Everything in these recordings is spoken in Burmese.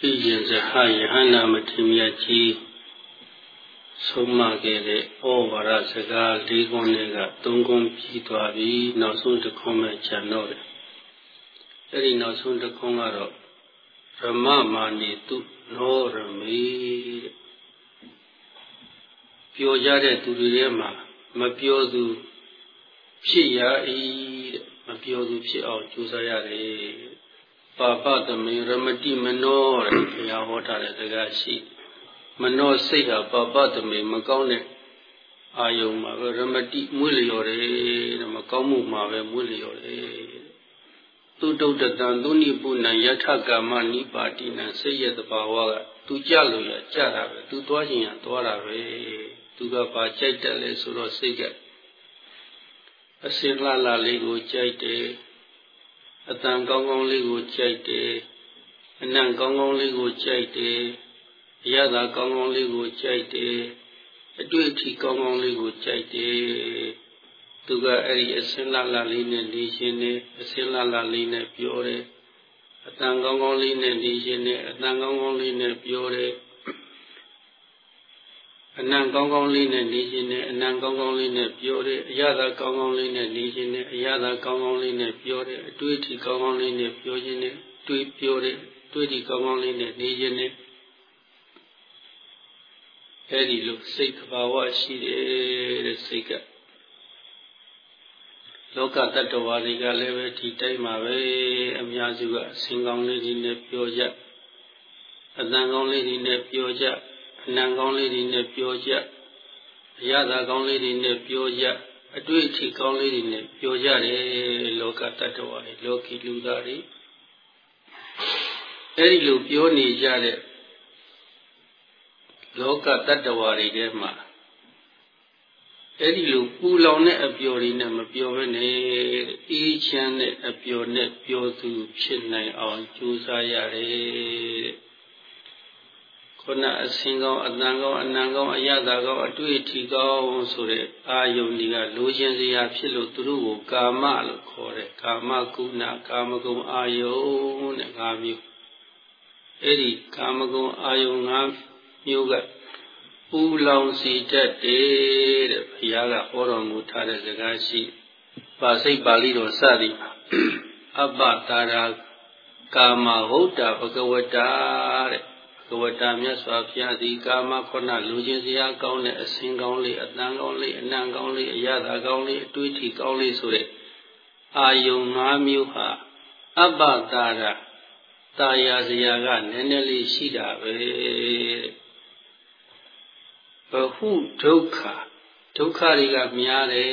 ဣယံဇဟယဟနာမထေမြတ်ကြီးဆုံးမခဲ့တဲ့ဩဝါဒစကား၄ခုနဲ့က၃ခုပြီးသွားပြီနောက်ဆုံးတစ်ခုမှကျန်တော့တယ်အဲ့ဒီနောက်ဆုံးတစ်ခုကတော့ရမမာနေတုနောရမေတဲ့ပြောကြတဲ့သူတွေထဲမှာမပြောသူဖြစ်ရ၏တဲ့မပြောသူဖြစ်အောင်ကြိုးစားရတယ် ပါပသမေရမတိမနောတဲ့ဘုရားဟောထားတဲ့စကားရှိမနောစိတ်ဟာပါပသမေမကောင်းတဲ့အာယုံမှာပဲရမတိမွေးလျော်တယ်တဲ့မကောင်းမှုမှာပဲမွေးလျော်တယ်သူတုတ်တံသူနိပုဏ္ဏယထကာမနိပါတိနံစိတ်ရဲ့တဘာဝကသူကြလို့ရကြတာပဲသူသွားခြင်းရသွားတာပဲသူကပါကြိုက်တယ်လေဆိုတော့စိတ်ကအစင်လှလှလေးကိုကြိုက်တယ် အတန်ကောင်းကောင်းလေးကိုကြိုက်တယ်အနံ့ကောင်းကောင်းလေးကိုကြိုက်တယ်အရသာကောင်းကောင်းလေးကိုကြိုက်တယ်အတွေ့အထိကောင်းကောင်းလေးကိုကြိုက်တယ်သူကအဲ့ဒီအစင်းလာလာလေးနဲ့နေရှင်နေအစင်းလာလာလေးနဲ့ပြောတယ်အတန်ကောင်းကောင်းလေးနဲ့နေရှင်နေအတန်ကောင်းကောင်းလေးနဲ့ပြောတယ် အနံကောင်းကောင်းလေးနဲ့နေခြင်းနဲ့အနံကောင်းကောင်းလေးနဲ့ပြောတယ်အရသာကောင်းကောင်းလေးနဲ့နေခြင်းနဲ့အရသာကောင်းကောင်းလေးနဲ့ပြောတယ်အတွေ့အထိကောင်းကောင်းလေးနဲ့ပြောခြင်းနဲ့တွေးပြောတယ်တွေးထိကောင်းကောင်းလေးနဲ့နေခြင်းနဲ့အဲဒီလိုစိတ်သဘာဝရှိတယ်တဲ့စိတ်ကလောကတ attva တွေကလည်းပဲဒီတိုင်းမှာပဲအများစုကအစင်ကောင်းလေးတွေနဲ့ပြောကြအတန်ကောင်းလေးတွေနဲ့ပြောကြအ နံကောင်းလေးတွေနဲ့ပြောကြအရသာကောင်းလေးတွေနဲ့ပြောကြအတွေ့အထိကောင်းလေးတွေနဲ့ပြောကြတယ်လောကတ attva တွေလောကီလူသားတွေအဲဒီလိုပြောနေကြတဲ့လောကတ attva တွေထဲမှာအဲ့ဒီလိုပူလောင်တဲ့အပျော်တွေနဲ့မပျော်ဘဲနဲ့အေးချမ်းတဲ့အပျော်နဲ့ပျော်သူဖြစ်နိုင်အောင်ကြိုးစားရတယ် ခုနအစင်ကောင်းအတန်ကောင်းအနံကောင်းအရသာကောင်းအတွေ့အထိကောင်းဆိုတဲ့အာယုန်တွေကလိုချင်စရာဖြစ်လို့သူတို့ကိုကာမလို့ခေါ်တယ်ကာမကုဏကာမဂုဏ်အာယုန်တဲ့၅မျိုးအဲ့ဒီကာမဂုဏ်အာယုန်၅မျိုးကပူလောင်စီတတ်တယ်တဲ့ဘုရားကဟောတော်မူထားတဲ့စကားရှိပါစိတ်ပါဠိတော်စသည်အပ္ပတာရာကာမဟုတ်တာဘဂဝတာတဲ့ ဘဂဝတာမြတ်စွာဘုရားသည်ကာမခုနလူချင်းစရာကောင်းတဲ့အစင်ကောင်းလေးအတန်ကောင်းလေးအနံကောင်းလေးအရသာကောင်းလေးအတွေ့အထိကောင်းလေးဆိုတဲ့အာယုံ၅မျိုးဟာအပ္ပတာရာတာယာစရာကနည်းနည်းလေးရှိတာပဲဘဟုဒုက္ခဒုက္ခတွေကများတယ်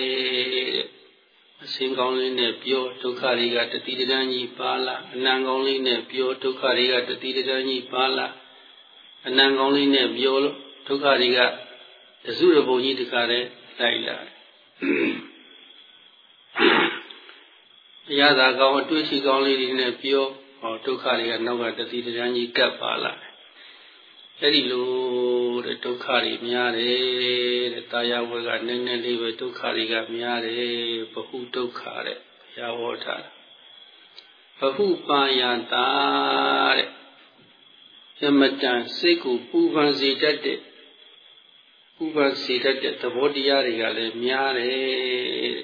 အစင်ကောင်းလေးနဲ့ပြောဒုက္ခတွေကတတိတန်းကြီးပါလာအနံကောင်းလေးနဲ့ပြောဒုက္ခတွေကတတိတန်းကြီးပါလာ အနံကောင်းလေးနဲ့ပြောလို့ဒုက္ခတွေကတစုရပုံကြီးတခါတည်းလိုက်လာအရသာကောင်းအတွေ့အထိကောင်းလေးတွေနဲ့ပြောဟောဒုက္ခတွေကနောက်ကတတိတန်းကြီးကပ်ပါလာအဲ့ဒီလိုတဲ့ဒုက္ခတွေများတယ်တဲ့တာယာဝေကနည်းနည်းလေးပဲဒုက္ခတွေကများတယ်ဘဟုဒုက္ခတဲ့ဘုရားဟောထားဘဟုပါယတာတဲ့ အမတန်စိတ်ကိုပူပန်စေတတ်တဲ့ပူပန်စေတတ်တဲ့သဘောတရားတွေကလည်းများတယ်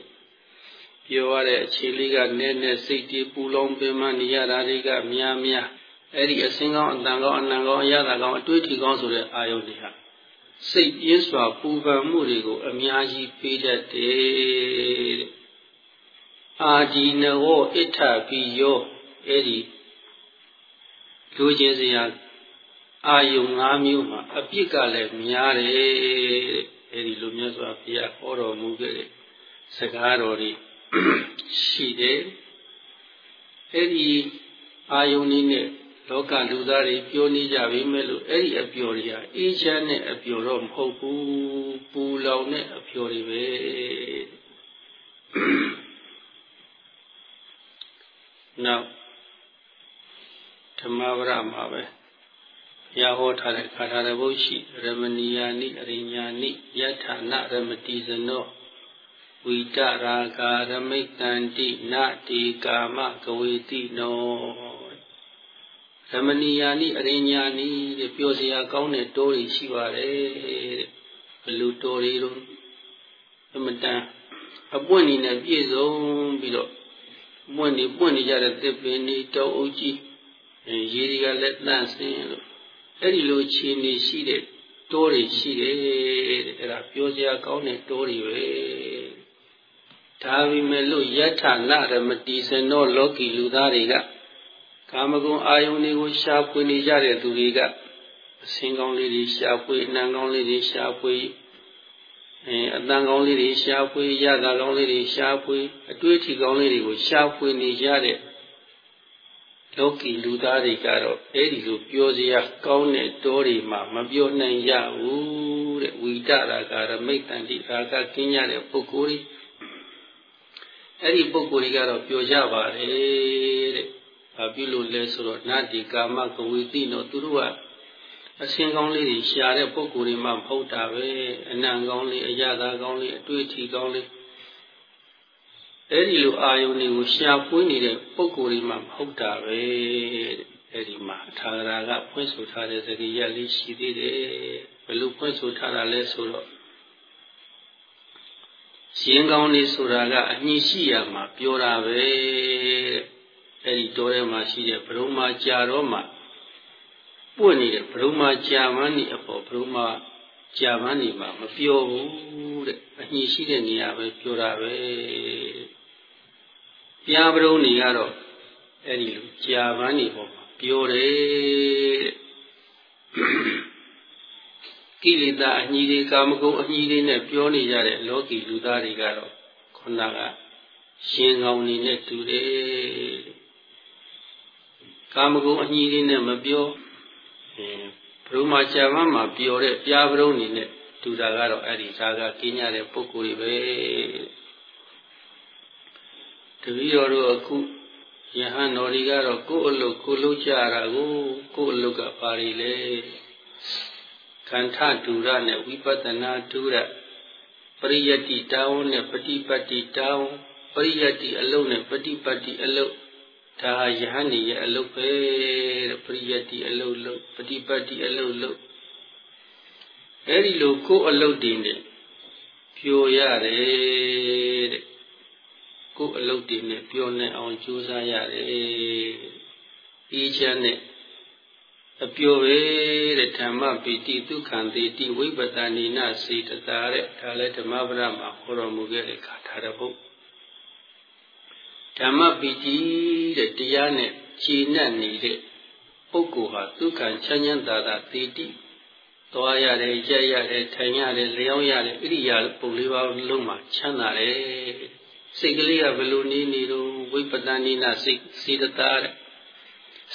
ပြောရတဲ့အခြေလေးကနည်းနည်းစိတ်တည်ပူလောင်ပင်မနေရတာတွေကများများအဲ့ဒီအစင်းကောင်းအတန်ကောင်းအနံကောင်းအရသာကောင်းအတွေ့အထိကောင်းဆိုတဲ့အာယုန်တွေဟာစိတ်ပြင်းစွာပူပန်မှုတွေကို အများကြီးပေးတတ်တယ်အာဒီနဝဣဋ္ဌပိယောအဲ့ဒီလူချင်းစရာ အာယုံ၅မျိုးမှာအပြစ်ကလည်းများတယ်အဲဒီလိုမျိုးစွာဘုရားဟောတော်မူခဲ့တဲ့စကားတော်တွေရှိတယ်အဲဒီအာယုန်နည်းနဲ့လောကလူသားတွေပြောနေကြပြီမဲ့လို့အဲ့ဒီအပျော်တွေဟာအေးချမ်းတဲ့အပျော်တော့မဟုတ်ဘူးပူလောင်တဲ့အပျော်တွေပဲနောက်ဓမ္မဝရမှာပဲ ရဟောထားတဲ့ခါထာရဘုရှိရမဏီယာနိအရိညာနိယထာနရမတိဇနောဝိတရာဂာရမိတန္တိနတေကာမကဝေတိနောဓမ္မနီယာနိအရိညာနိတဲ့ပြောစရာကောင်းတဲ့တိုးတွေရှိပါတယ်တဲ့ဘလူတိုးတွေတော့အမတန်အပွင့်နေနဲ့ပြည့်စုံပြီးတော့ပွင့်နေပွင့်နေကြတဲ့သစ်ပင်တွေတောအုပ်ကြီးရေတွေကလည်းတန့်စင်လို့ အဲ့ဒီလိုခြေနေရှိတဲ့တိုးတွေရှိတယ်တဲ့အဲ့ဒါပြောစရာကောင်းတဲ့တိုးတွေပဲဒါပေမဲ့လို့ယထာနရမတိစနောလောကီလူသားတွေကကာမဂုဏ်အာယုန်တွေကိုရှားပွေနေကြတဲ့သူတွေကအစင်းကောင်းလေးတွေရှားပွေအနံကောင်းလေးတွေရှားပွေအဲအတန်ကောင်းလေးတွေရှားပွေရတာကောင်းလေးတွေရှားပွေအတွေ့အထိကောင်းလေးတွေကိုရှားပွေနေကြတဲ့ လောကီလူသားတွေကတော့အဲ့ဒီလိုပြောစရာကောင်းတဲ့တောတွေမှာမပြောနိုင်ရဘူးတဲ့ဝိတရာဂရမိတ်တန်တိရာဂကင်းရတဲ့ပုဂ္ဂိုလ်တွေအဲ့ဒီပုဂ္ဂိုလ်တွေကတော့ပြောကြပါတယ်တဲ့ဘာဖြစ်လို့လဲဆိုတော့နတ္တိကာမကဝိတိတော့သူတို့ကအစင်ကောင်းလေးတွေရှာတဲ့ပုဂ္ဂိုလ်တွေမှမဟုတ်တာပဲအနံကောင်းလေးအရသာကောင်းလေးအတွေ့အထိကောင်းလေး အဲ့ဒီလိုအာယုန်တွေကိုရှာဖွေးနေတဲ့ပုဂ္ဂိုလ်တွေမှမဟုတ်တာပဲအဲ့ဒီမှာထာဂရာကဖွင့်ဆိုထားတဲ့စကားရလေးရှိသေးတယ်ဘယ်လိုဖွင့်ဆိုထားတာလဲဆိုတော့ရှင်ကောင်းလေးဆိုတာကအညှိရှိရမှာပြောတာပဲအဲ့ဒီတောထဲမှာရှိတဲ့ဘရုံမာကြာတော့မှပွင့်နေတဲ့ဘရုံမာကြာမန်းနေအပေါ်ဘရုံမာကြာမန်းနေမှာမပြောဘူးတဲ့အညှိရှိတဲ့နေရာပဲပြောတာပဲ ပြားပရုံးနေကတော့အဲ့ဒီလိုကြာပန်းနေပေါ်မှာပြောတယ်ကိလေသာအညီတွေကာမဂုဏ်အညီတွေနဲ့ပြောနေကြတဲ့လောကီလူသားတွေကတော့ခုနကရှင်ကောင်းနေနဲ့တူတယ်ကာမဂုဏ်အညီတွေနဲ့မပြောဘုမာကြာမမှာပြောတဲ့ပြားပရုံးနေနဲ့တူတာကတော့အဲ့ဒီဒါကကင်းရတဲ့ပုဂ္ဂိုလ်တွေပဲ တပည့်တော်တို့အခုယဟန်တော်တွေကတော့ကိုယ့်အလုပ်ကိုလုပ်ကြတာကိုကိုယ့်အလုပ်ကပါရီလေခန္ဓာဒူရနဲ့ဝိပဿနာဒူရပရိယတ္တိတာဝန်နဲ့ပฏิပတ်တိတာဝန်ပရိယတ္တိအလုပ်နဲ့ပฏิပတ်တိအလုပ်ဒါယဟန်နေရဲ့အလုပ်ပဲတဲ့ပရိယတ္တိအလုပ်လုပ်ပฏิပတ်တိအလုပ်လုပ်အဲဒီလိုကိုယ်အလုပ်တွေနဲ့ပြိုရတယ်တဲ့ကိုယ် ့ အလုပ်တွေနဲ့ပြောနေအောင်ကြိုးစားရတယ်အေးချမ်းနဲ့အပျော်ပဲတဲ့ဓမ္မပိတိဒုက္ခံတိတိဝိပတ္တိနာစေတတာတဲ့ဒါလည်းဓမ္မပဒမှာဟောတော်မူခဲ့တဲ့ခါထားတဲ့ဘုဓမ္မပိတိတဲ့တရားနဲ့ခြေနဲ့နေတဲ့ပုဂ္ဂိုလ်ဟာဒုက္ခံချမ်းချမ်းသာသာတိတိသွားရတယ်ရက်ရတယ်ထိုင်ရတယ်လျောင်းရတယ်ဣရိယာပုံလေးပါးလုံးမှာချမ်းသာတယ် စိတ်ကလေးကဘယ်လိုနေနေတော့ဝိပတန်နိနာစိတ်စေတသာတဲ့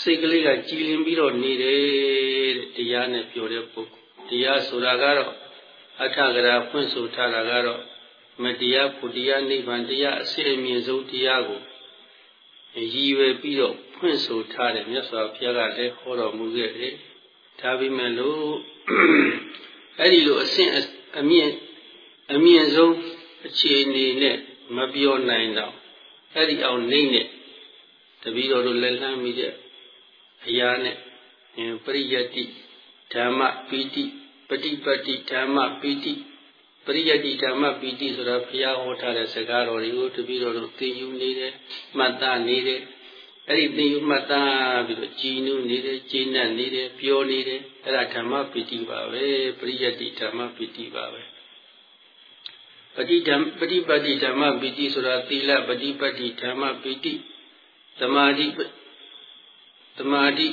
စိတ်ကလေးကကြည်လင်ပြီးတော့နေတယ်တဲ့တရားနဲ့ပြောတဲ့ပုဂ္ဂိုလ်တရားဆိုတာကတော့အထကရာဖွင့်ဆိုထားတာကတော့မတရားဘုတရားနိဗ္ဗာန်တရားအစစ်အမြင့်ဆုံးတရားကိုရည်ရွယ်ပြီးတော့ဖွင့်ဆိုထားတယ်မြတ်စွာဘုရားကလည်းဟောတော်မူခဲ့တယ်ဒါပေမဲ့လို့အဲ့ဒီလိုအဆင့်အမြင့်အမြင့်ဆုံးအခြေအနေနဲ့ မပြောနိုင်တော့အဲ့ဒီအောင်နေနဲ့တပည့်တော်တို့လက်လန်းမိတဲ့အရာနဲ့ပရိယတ္တိဓမ္မပိတိပฏิပတ်တိဓမ္မပိတိပရိယတ္တိဓမ္မပိတိဆိုတာဘုရားဟောထားတဲ့စကားတော်တွေကိုတပည့်တော်တို့သိယူနေတယ်မှတ်သားနေတယ်အဲ့ဒီသိယူမှတ်သားပြီးတော့ကြည်နူးနေတယ်ကျင့်နဲ့နေတယ်ပြောနေတယ်အဲ့ဒါဓမ္မပိတိပါပဲပရိယတ္တိဓမ္မပိတိပါပဲ ပฏิဓမ္ပฏิပတ်တိဓမ္မပိတိဆိုတာသီလပฏิပတ်တိဓမ္မပိတိသမာဓိသမာဓိ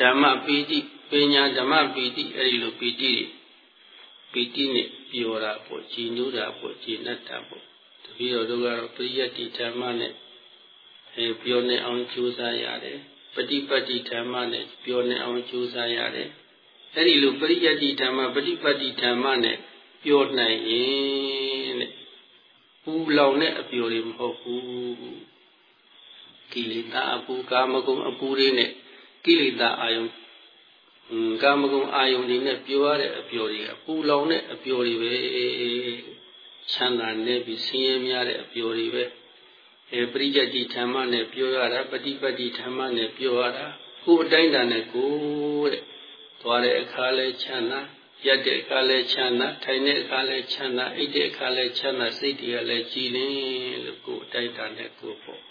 ဓမ္မပိတိပညာဓမ္မပိတိအဲဒီလိုပိတိပိတိနဲ့ပြောတာပေါ့ကြည်နူးတာပေါ့ကြည်နတ်တာပေါ့တပည့်တော်တို့ကတော့ပရိယတ္တိဓမ္မနဲ့အဲပြောနေအောင်ကြိုးစားရတယ်ပฏิပတ်တိဓမ္မနဲ့ပြောနေအောင်ကြိုးစားရတယ်အဲဒီလိုပရိယတ္တိဓမ္မပฏิပတ်တိဓမ္မနဲ့ ပြောနိုင်ရင်တဲ့ပူလောင်တဲ့အပျော်တွေမဟုတ်ဘူးကိလေသာအပူကာမဂုဏ်အပူတွေနဲ့ကိလေသာအာယုံကာမဂုဏ်အာယုံတွေနဲ့ပြောရတဲ့အပျော်တွေကပူလောင်တဲ့အပျော်တွေပဲချမ်းသာနေပြီးဆင်းရဲများတဲ့အပျော်တွေပဲအဲပရိယတ္တိဓမ္မနဲ့ပြောရတာပฏิပတ်တိဓမ္မနဲ့ပြောရတာကိုယ်အတိုင်းတန်နဲ့ကိုယ်တဲ့သွားတဲ့အခါလဲချမ်းသာ ရက်တဲ့အခါလဲချမ်းသာထိုင်တဲ့အခါလဲချမ်းသာအိပ်တဲ့အခါလဲချမ်းသာစိတ်တွေကလည်းကြည်လင်လို့ကိုယ်အတိုင်းတန်နဲ့ကိုယ်ပေါ့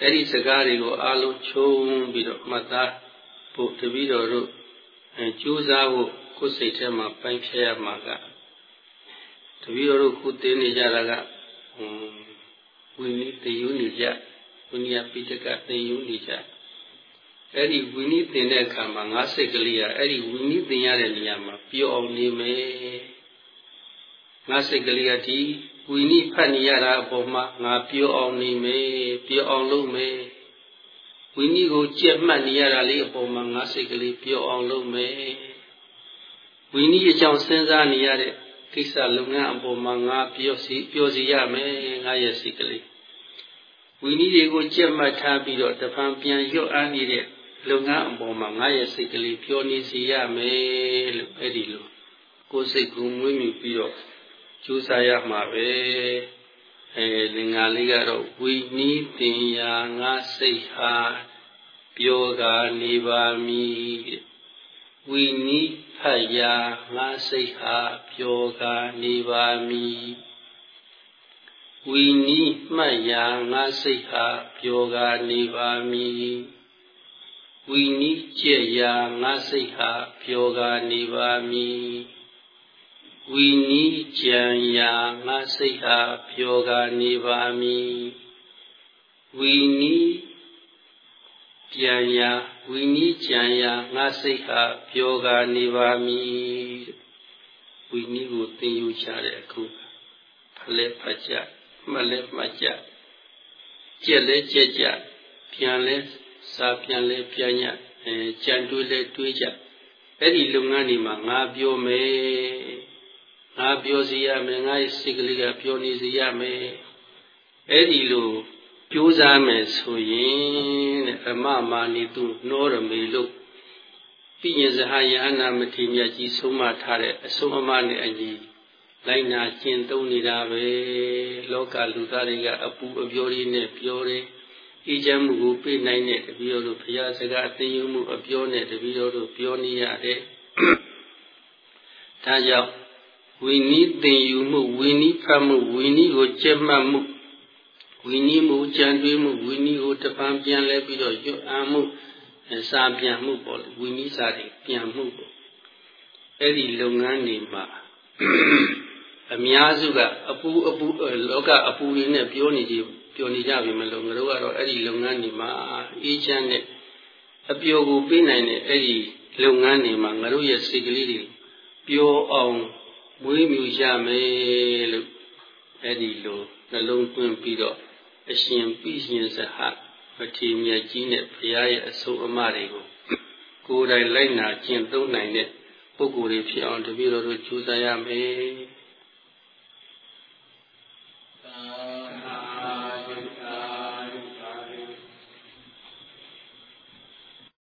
အဲ့ဒီစကားတွေကိုအာလုံးချုံပြီးတော့မှတ်သားဖို့တပည့်တော်တို့ကြိုးစားဖို့ကိုယ်စိတ်ထဲမှာပိုင်းဖြဲရမှာကတပည့်တော်တို့ခုသိနေကြတာကဝိနည်းတည်ယူနေကြဝိနည်းပိဋကတည်ယူနေကြ အဲ့ဒီဝိနည်းသင်တဲ့အခါမှာငါစိတ်ကလေးကအဲ့ဒီဝိနည်းသင်ရတဲ့နေရာမှာပျော်အောင်နေမယ်ငါစိတ်ကလေးကဒီဝိနည်းဖတ်နေရတာအပေါ်မှာငါပျော်အောင်နေမယ်ပျော်အောင်လုပ်မယ်ဝိနည်းကိုကြက်မှတ်နေရတာလေးအပေါ်မှာငါစိတ်ကလေးပျော်အောင်လုပ်မယ်ဝိနည်းအကြောင်းစဉ်းစားနေရတဲ့ကိစ္စလုပ်ငန်းအပေါ်မှာငါပျော်စီပျော်စီရမယ်ငါရဲ့စိတ်ကလေးဝိနည်းတွေကိုကြက်မှတ်ထားပြီးတော့တဖန်ပြန်ရွတ်အားနေတဲ့ လုပ်ငန်းအပေါ်မှာငါရဲ့စိတ်ကလေးပျော်နေစီရမယ်လို့အဲ့ဒီလိုကိုယ်စိတ်ကိုမွေးမြူပြီးတော့ကြိုးစားရမှာပဲအဲလင်္ကာလေးကတော့ဝိနီးတင်ယာငါစိတ်ဟာပျော်ကနေပါမည်ဝိနီးဖတ်ရာငါစိတ်ဟာပျော်ကနေပါမည်ဝိနီးမှတ်ရာငါစိတ်ဟာပျော်ကနေပါမည် ဝိနီးကြက်ရာငါစိတ်ဟာပျော်ကနေပါမည်ဝီနီးကြံရာငါစိတ်ဟာပျော်ကနေပါမည်ဝီနီးကြံရာဝီနီးကြံရာငါစိတ်ဟာပျော်ကနေပါမည်ဝီနီးကိုသင်ယူချတဲ့အခုဖလဲဖတ်ကြမှတ်လဲမှတ်ကြကြက်လဲကြက်ကြပြန်လဲ စာပြန်လဲပြန်ညအဲကြံတွေးလဲတွေးကြအဲ့ဒီလုပ်ငန်းတွေမှာငါပြောမယ်ငါပြောစီရမယ်ငါရဲ့စိတ်ကလေးကပြောနေစီရမယ်အဲ့ဒီလိုကြိုးစားမယ်ဆိုရင်တဲ့အမမာနီသူနှောရမေလို့ပြည့်ရင်ဇဟာယဟနာမထေမြတ်ကြီးဆုံးမထားတဲ့အဆုံးအမနဲ့အညီလိုက်နာကျင့်သုံးနေတာပဲလောကလူသားတွေကအပူအပြောလေးနဲ့ပြောတယ် အေးချမ်းမှုကိုပေးနိုင်တဲ့တပည့်တော်တို့ဘုရားစကားအသိဉာဏ်မှုအပြောနဲ့တပည့်တော်တို့ပြောနေရတယ်ဒါကြောင့်ဝိနည်းသင်ယူမှုဝိနည်းဖတ်မှုဝိနည်းကိုကျက်မှတ်မှုဝိနည်းမှုကြံတွေးမှုဝိနည်းကိုတပံပြန်လဲပြီးတော့ရွတ်အံမှုစာပြန်မှုပေါ့လေဝိနည်းစာတွေပြန်မှုပေါ့အဲ့ဒီလုပ်ငန်းတွေမှာအများစုကအပူအပူလောကအပူတွေနဲ့ပြောနေကြ ပြောနေကြပြီမလို့ငါတို့ကတော့အဲ့ဒီလုပ်ငန်းတွေမှာအေးချမ်းတဲ့အပျော်ကိုပေးနိုင်တဲ့အဲ့ဒီလုပ်ငန်းတွေမှာငါတို့ရဲ့စိတ်ကလေးတွေပျော်အောင်မွေးမြူရမယ်လို့အဲ့ဒီလိုနှလုံးသွင်းပြီးတော့အရှင်ပြည့်ရှင်စဟမထေမြတ်ကြီးနဲ့ဘုရားရဲ့အဆုံးအမတွေကိုကိုယ်တိုင်လိုက်နာကျင့်သုံးနိုင်တဲ့ပုဂ္ဂိုလ်တွေဖြစ်အောင်တပည့်တော်တို့ကြိုးစားရမယ်